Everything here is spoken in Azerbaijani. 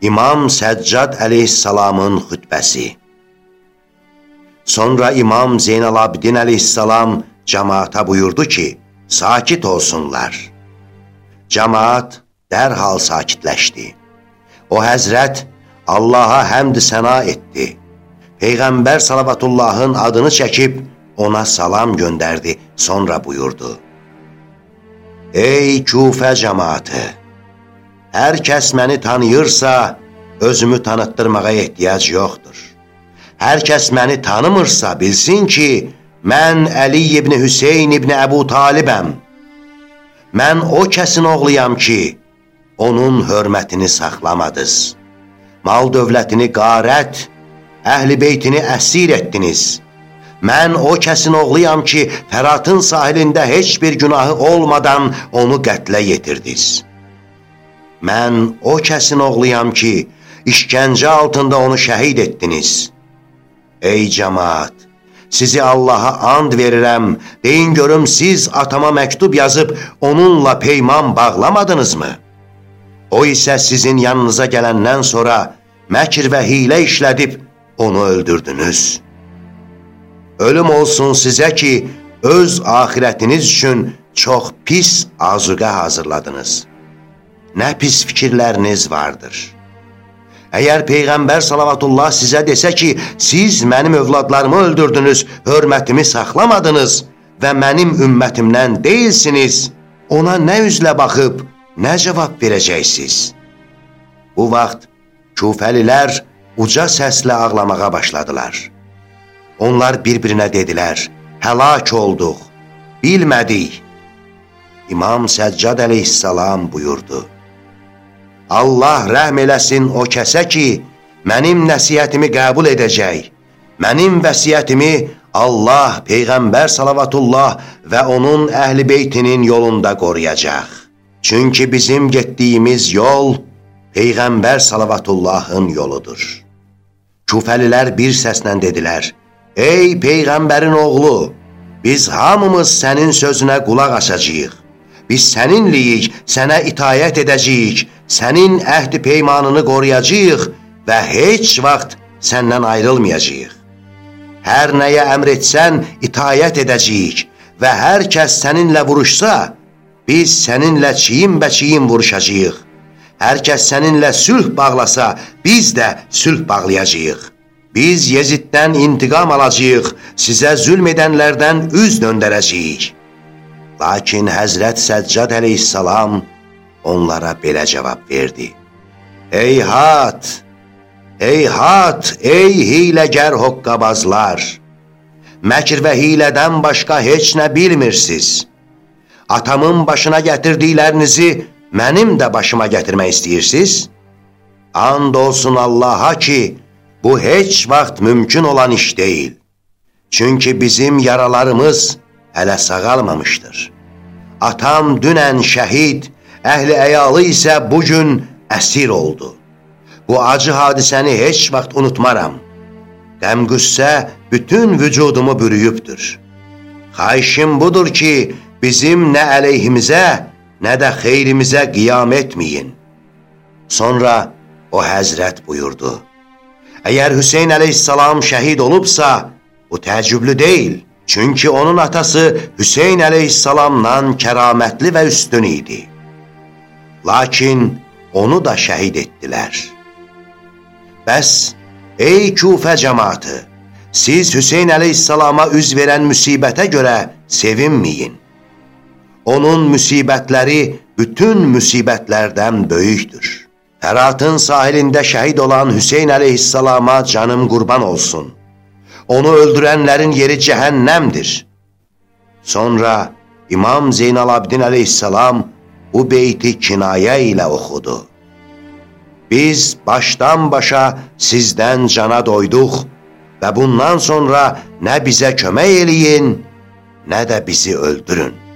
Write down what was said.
İmam Səccad əleyhissalamın xütbəsi Sonra İmam Zeynal Abidin əleyhissalam cəmaata buyurdu ki, sakit olsunlar. Cəmaat dərhal sakitləşdi. O həzrət Allaha həmd səna etdi. Peyğəmbər salavatullahın adını çəkib ona salam göndərdi, sonra buyurdu. Ey Kufə cəmaatı! Hər kəs məni tanıyırsa, özümü tanıtdırmağa ehtiyac yoxdur. Hər kəs məni tanımırsa, bilsin ki, mən Əli ibn Hüseyin ibn Əbu Talibəm. Mən o kəsin oğluyam ki, onun hörmətini saxlamadınız. Mal dövlətini qarət, əhli beytini əsir etdiniz. Mən o kəsin oğluyam ki, Fəratın sahilində heç bir günahı olmadan onu qətlə yetirdiniz. Mən o kəsin oğluyam ki, işgəncə altında onu şəhid etdiniz. Ey cəmaat, sizi Allaha and verirəm, deyin görüm siz atama məktub yazıb onunla peyman bağlamadınızmı? O isə sizin yanınıza gələndən sonra məkir və hilə işlədib onu öldürdünüz. Ölüm olsun sizə ki, öz ahirətiniz üçün çox pis azuqə hazırladınız.'' Nə pis fikirləriniz vardır. Əgər Peyğəmbər salavatullah sizə desə ki, siz mənim övladlarımı öldürdünüz, hörmətimi saxlamadınız və mənim ümmətimdən deyilsiniz, ona nə üzlə baxıb, nə cavab verəcəksiniz? Bu vaxt küfəlilər uca səslə ağlamağa başladılar. Onlar bir-birinə dedilər, həlak olduq, bilmədik. İmam Səccad əleyhissalam buyurdu. Allah rəhm eləsin o kəsə ki, mənim nəsiyyətimi qəbul edəcək, mənim vəsiyyətimi Allah, Peyğəmbər salavatullah və onun əhl-i beytinin yolunda qoruyacaq. Çünki bizim getdiyimiz yol Peyğəmbər salavatullahın yoludur. Küfəlilər bir səslə dedilər, Ey Peyğəmbərin oğlu, biz hamımız sənin sözünə qulaq açacaq. Biz səninliyik, sənə itayət edəcəyik, sənin əhd peymanını qoruyacaq və heç vaxt səndən ayrılmayacaq. Hər nəyə əmr etsən, itayət edəcəyik və hər kəs səninlə vuruşsa, biz səninlə çiyin-bəçiyin vuruşacaq. Hər kəs səninlə sülh bağlasa, biz də sülh bağlayacaq. Biz Yeziddən intiqam alacaq, sizə zülm edənlərdən üz döndərəcəyik. Lakin Həzrət Səccad əleyhissalam onlara belə cavab verdi. Ey hat! Ey hiləgər hoqqabazlar! Məkr və hilədən başqa heç nə bilmirsiniz. Atamın başına gətirdiklərinizi mənim də başıma gətirmək istəyirsiniz? And olsun Allaha ki, bu heç vaxt mümkün olan iş deyil. Çünki bizim yaralarımız hələ sağalmamışdır. Atam dünən şəhid, əhli əyalı isə bugün əsir oldu. Bu acı hadisəni heç vaxt unutmaram. Qəm-qüssə bütün vücudumu bürüyübdür. Xayişim budur ki, bizim nə əleyhimizə, nə də xeyrimizə qiyam etməyin. Sonra o həzrət buyurdu. Əgər Hüseyin əleyhissalam şəhid olubsa, bu təəccüblü deyil. Çünki onun atası Hüseyin əleyhissalamdan kəramətli və üstün idi. Lakin onu da şəhid etdilər. Bəs, ey Kufə cəmatı, siz Hüseyin əleyhissalama üz verən müsibətə görə sevinməyin. Onun müsibətləri bütün müsibətlərdən böyükdür. Həratın sahilində şəhid olan Hüseyin əleyhissalama canım qurban olsun. Onu öldürənlərin yeri cəhənnəmdir. Sonra İmam Zeynal Abidin əleyhissalam bu beyti kinayə ilə oxudu. Biz başdan başa sizdən cana doyduq və bundan sonra nə bizə kömək eləyin, nə də bizi öldürün.